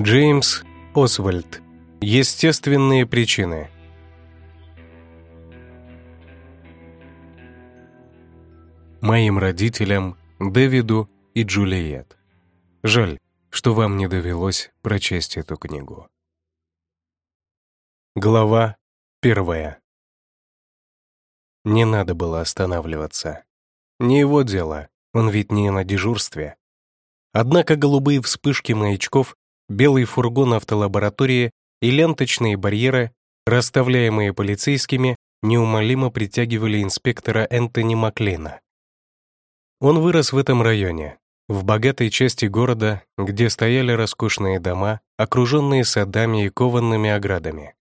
Джеймс Освальд. Естественные причины. Моим родителям, Дэвиду и Джулиет. Жаль, что вам не довелось прочесть эту книгу. Глава первая. Не надо было останавливаться. Не его дело, он ведь не на дежурстве. Однако голубые вспышки маячков, белый фургон автолаборатории и ленточные барьеры, расставляемые полицейскими, неумолимо притягивали инспектора Энтони Маклина. Он вырос в этом районе, в богатой части города, где стояли роскошные дома, окруженные садами и кованными оградами.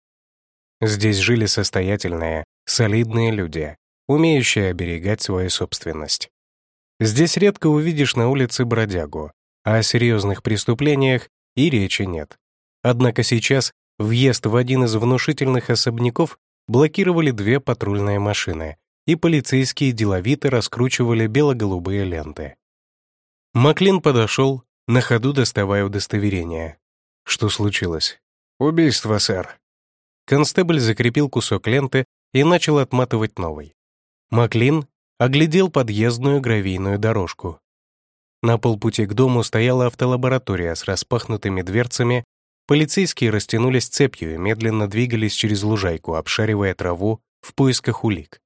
Здесь жили состоятельные, солидные люди, умеющие оберегать свою собственность. Здесь редко увидишь на улице бродягу, а о серьезных преступлениях и речи нет. Однако сейчас въезд в один из внушительных особняков блокировали две патрульные машины, и полицейские деловито раскручивали бело-голубые ленты. Маклин подошел, на ходу доставая удостоверение. Что случилось? «Убийство, сэр». Констебль закрепил кусок ленты и начал отматывать новый. Маклин оглядел подъездную гравийную дорожку. На полпути к дому стояла автолаборатория с распахнутыми дверцами, полицейские растянулись цепью и медленно двигались через лужайку, обшаривая траву в поисках улик.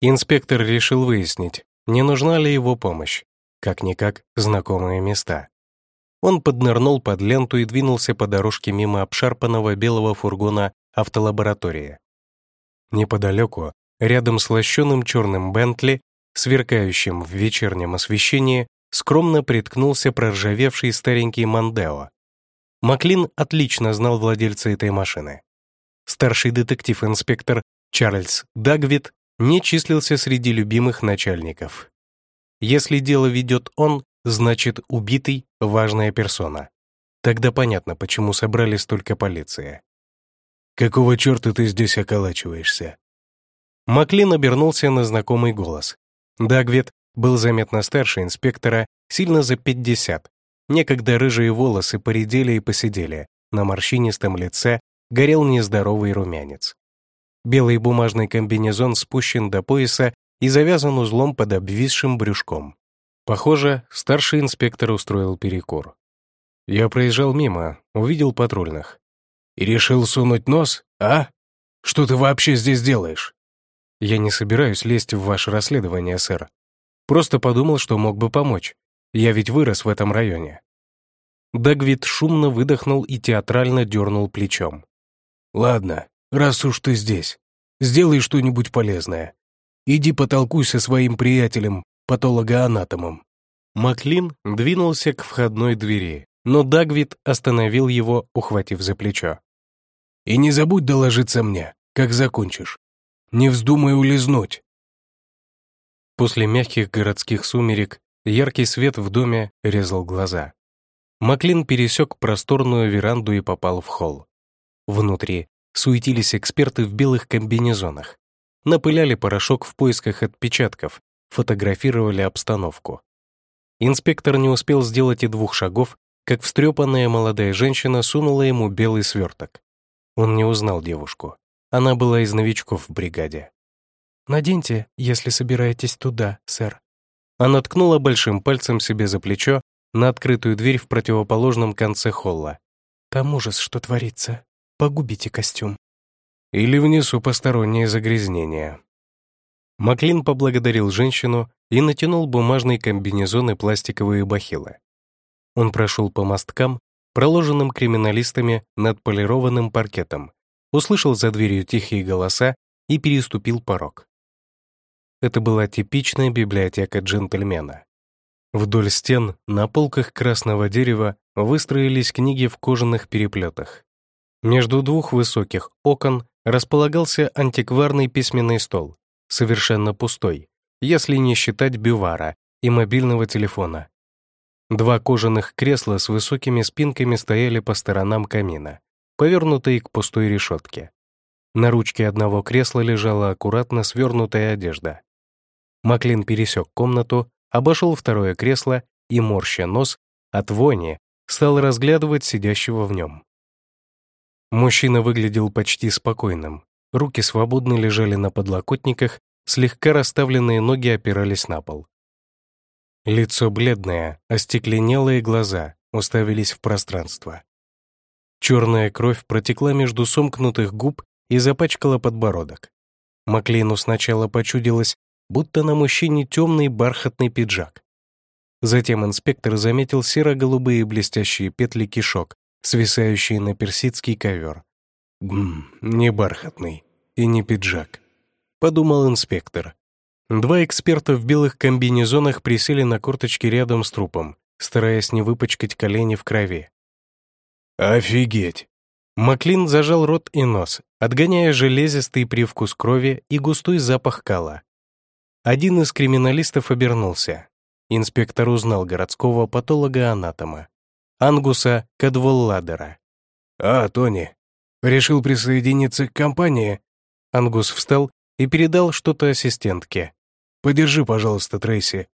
Инспектор решил выяснить, не нужна ли его помощь, как-никак знакомые места. Он поднырнул под ленту и двинулся по дорожке мимо обшарпанного белого фургона автолаборатории. Неподалеку, рядом с лощеным черным Бентли, сверкающим в вечернем освещении, скромно приткнулся проржавевший старенький Мандео. Маклин отлично знал владельца этой машины. Старший детектив-инспектор Чарльз Дагвит не числился среди любимых начальников. Если дело ведет он, значит, убитый — важная персона. Тогда понятно, почему собрали столько полиции. «Какого черта ты здесь околачиваешься?» Маклин обернулся на знакомый голос. Дагвит был заметно старше инспектора, сильно за 50. Некогда рыжие волосы поредели и посидели, на морщинистом лице горел нездоровый румянец. Белый бумажный комбинезон спущен до пояса и завязан узлом под обвисшим брюшком. Похоже, старший инспектор устроил перекур. Я проезжал мимо, увидел патрульных. «И решил сунуть нос, а? Что ты вообще здесь делаешь?» «Я не собираюсь лезть в ваше расследование, сэр. Просто подумал, что мог бы помочь. Я ведь вырос в этом районе». Дагвид шумно выдохнул и театрально дернул плечом. «Ладно, раз уж ты здесь, сделай что-нибудь полезное. Иди потолкуй со своим приятелем, патологоанатомом». Маклин двинулся к входной двери, но Дагвид остановил его, ухватив за плечо. «И не забудь доложиться мне, как закончишь. Не вздумай улизнуть». После мягких городских сумерек яркий свет в доме резал глаза. Маклин пересек просторную веранду и попал в холл. Внутри суетились эксперты в белых комбинезонах. Напыляли порошок в поисках отпечатков, фотографировали обстановку. Инспектор не успел сделать и двух шагов, как встрепанная молодая женщина сунула ему белый сверток. Он не узнал девушку. Она была из новичков в бригаде. «Наденьте, если собираетесь туда, сэр». Она ткнула большим пальцем себе за плечо на открытую дверь в противоположном конце холла. «Там ужас, что творится. Погубите костюм». Или внесу посторонние загрязнения. Маклин поблагодарил женщину и натянул бумажный комбинезон и пластиковые бахилы. Он прошел по мосткам, проложенным криминалистами над полированным паркетом, услышал за дверью тихие голоса и переступил порог. Это была типичная библиотека джентльмена. Вдоль стен на полках красного дерева выстроились книги в кожаных переплетах. Между двух высоких окон располагался антикварный письменный стол, совершенно пустой, если не считать бювара и мобильного телефона. Два кожаных кресла с высокими спинками стояли по сторонам камина, повернутые к пустой решетке. На ручке одного кресла лежала аккуратно свернутая одежда. Маклин пересек комнату, обошел второе кресло и, морща нос, от вони, стал разглядывать сидящего в нем. Мужчина выглядел почти спокойным. Руки свободно лежали на подлокотниках, слегка расставленные ноги опирались на пол. Лицо бледное, остекленелые глаза уставились в пространство. Черная кровь протекла между сомкнутых губ и запачкала подбородок. Маклину сначала почудилось, будто на мужчине темный бархатный пиджак. Затем инспектор заметил серо-голубые блестящие петли кишок, свисающие на персидский ковер. «Гм, не бархатный и не пиджак», — подумал инспектор. Два эксперта в белых комбинезонах присели на корточки рядом с трупом, стараясь не выпачкать колени в крови. «Офигеть!» Маклин зажал рот и нос, отгоняя железистый привкус крови и густой запах кала. Один из криминалистов обернулся. Инспектор узнал городского патолога-анатома, Ангуса Кадволладера. «А, Тони, решил присоединиться к компании?» Ангус встал и передал что-то ассистентке. «Подержи, пожалуйста, Трейси».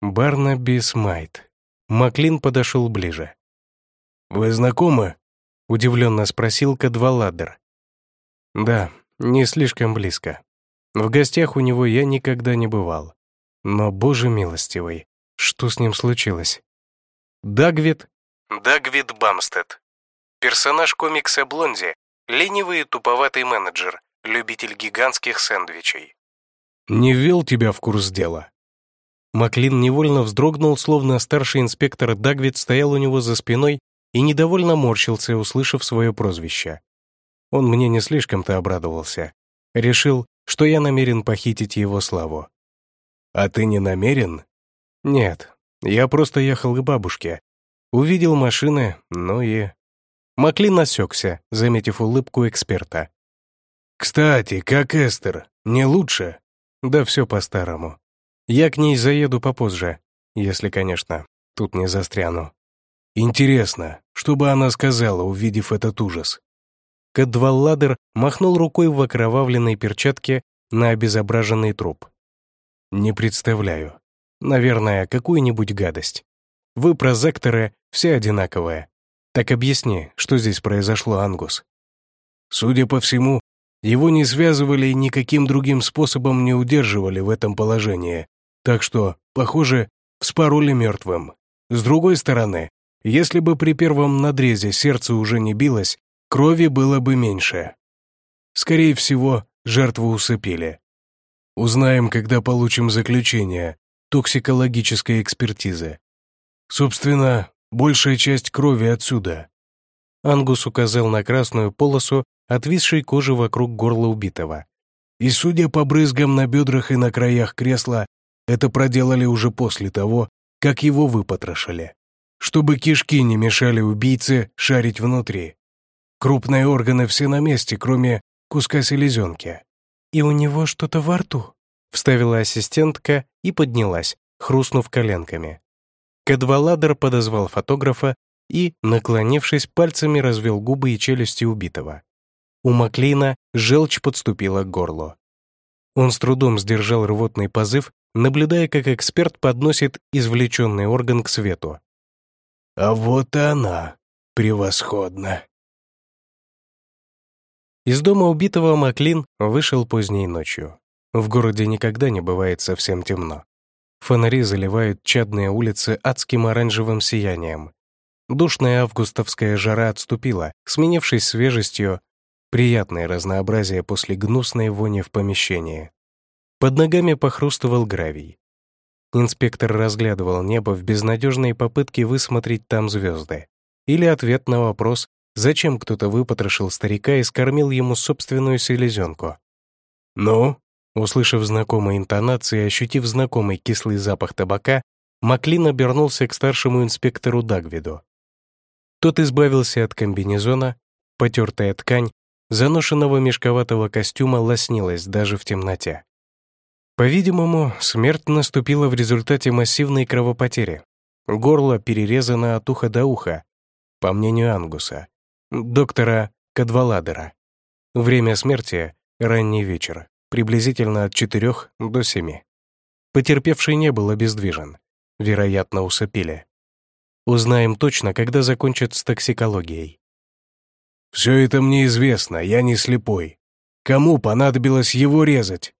Барнаби Смайт. Маклин подошел ближе. «Вы знакомы?» — удивленно спросил Кадваладер. «Да, не слишком близко. В гостях у него я никогда не бывал. Но, боже милостивый, что с ним случилось?» Дагвид... Дагвид Бамстед. Персонаж комикса «Блонди», ленивый и туповатый менеджер, любитель гигантских сэндвичей. «Не ввел тебя в курс дела?» Маклин невольно вздрогнул, словно старший инспектор Дагвид стоял у него за спиной и недовольно морщился, услышав свое прозвище. Он мне не слишком-то обрадовался. Решил, что я намерен похитить его славу. «А ты не намерен?» «Нет, я просто ехал к бабушке. Увидел машины, ну и...» Маклин осекся, заметив улыбку эксперта. «Кстати, как Эстер? Не лучше?» «Да все по-старому. Я к ней заеду попозже, если, конечно, тут не застряну». Интересно, что бы она сказала, увидев этот ужас? Кадвалладер махнул рукой в окровавленной перчатке на обезображенный труп. «Не представляю. Наверное, какую-нибудь гадость. Вы, прозекторы, все одинаковые. Так объясни, что здесь произошло, Ангус?» Судя по всему, его не связывали и никаким другим способом не удерживали в этом положении, так что, похоже, вспороли мертвым. С другой стороны, если бы при первом надрезе сердце уже не билось, крови было бы меньше. Скорее всего, жертву усыпили. Узнаем, когда получим заключение токсикологической экспертизы. Собственно, большая часть крови отсюда. Ангус указал на красную полосу отвисшей кожи вокруг горла убитого. И судя по брызгам на бедрах и на краях кресла, это проделали уже после того, как его выпотрошили чтобы кишки не мешали убийце шарить внутри. Крупные органы все на месте, кроме куска селезенки. «И у него что-то во рту», — вставила ассистентка и поднялась, хрустнув коленками. Кадваладер подозвал фотографа и, наклонившись, пальцами развел губы и челюсти убитого. У Маклина желчь подступила к горлу. Он с трудом сдержал рвотный позыв, наблюдая, как эксперт подносит извлеченный орган к свету. А вот она. Превосходно. Из дома убитого Маклин вышел поздней ночью. В городе никогда не бывает совсем темно. Фонари заливают чадные улицы адским оранжевым сиянием. Душная августовская жара отступила, сменившись свежестью, приятное разнообразие после гнусной вони в помещении. Под ногами похрустывал гравий. Инспектор разглядывал небо в безнадежной попытке высмотреть там звезды. Или ответ на вопрос, зачем кто-то выпотрошил старика и скормил ему собственную селезенку. «Ну?» Услышав знакомые интонации и ощутив знакомый кислый запах табака, Маклин обернулся к старшему инспектору Дагвиду. Тот избавился от комбинезона, потертая ткань, заношенного мешковатого костюма лоснилась даже в темноте. По-видимому, смерть наступила в результате массивной кровопотери. Горло перерезано от уха до уха, по мнению Ангуса, доктора Кадваладера. Время смерти — ранний вечер, приблизительно от 4 до 7. Потерпевший не был обездвижен, вероятно, усыпили. Узнаем точно, когда закончат с токсикологией. «Все это мне известно, я не слепой. Кому понадобилось его резать?»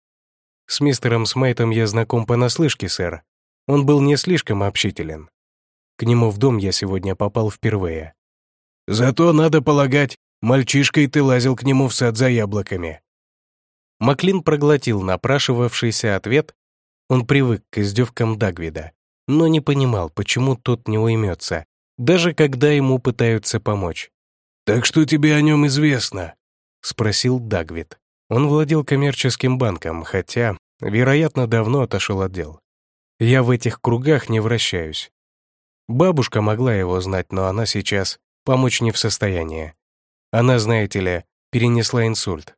«С мистером Смайтом я знаком понаслышке, сэр. Он был не слишком общителен. К нему в дом я сегодня попал впервые. Зато, надо полагать, мальчишкой ты лазил к нему в сад за яблоками». Маклин проглотил напрашивавшийся ответ. Он привык к издевкам Дагвида, но не понимал, почему тот не уймется, даже когда ему пытаются помочь. «Так что тебе о нем известно?» — спросил Дагвид. Он владел коммерческим банком, хотя, вероятно, давно отошел от дел. Я в этих кругах не вращаюсь. Бабушка могла его знать, но она сейчас помочь не в состоянии. Она, знаете ли, перенесла инсульт.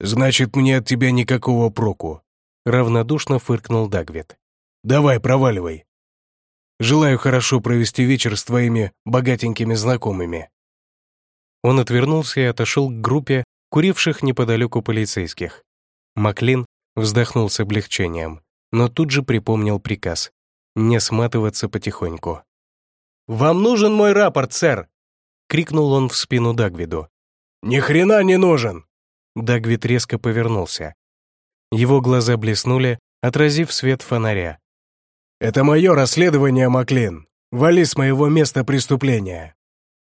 «Значит, мне от тебя никакого проку», — равнодушно фыркнул Дагвид. «Давай, проваливай. Желаю хорошо провести вечер с твоими богатенькими знакомыми». Он отвернулся и отошел к группе куривших неподалеку полицейских. Маклин вздохнул с облегчением, но тут же припомнил приказ не сматываться потихоньку. «Вам нужен мой рапорт, сэр!» — крикнул он в спину Дагвиду. «Ни хрена не нужен!» Дагвид резко повернулся. Его глаза блеснули, отразив свет фонаря. «Это мое расследование, Маклин. Вали с моего места преступления!»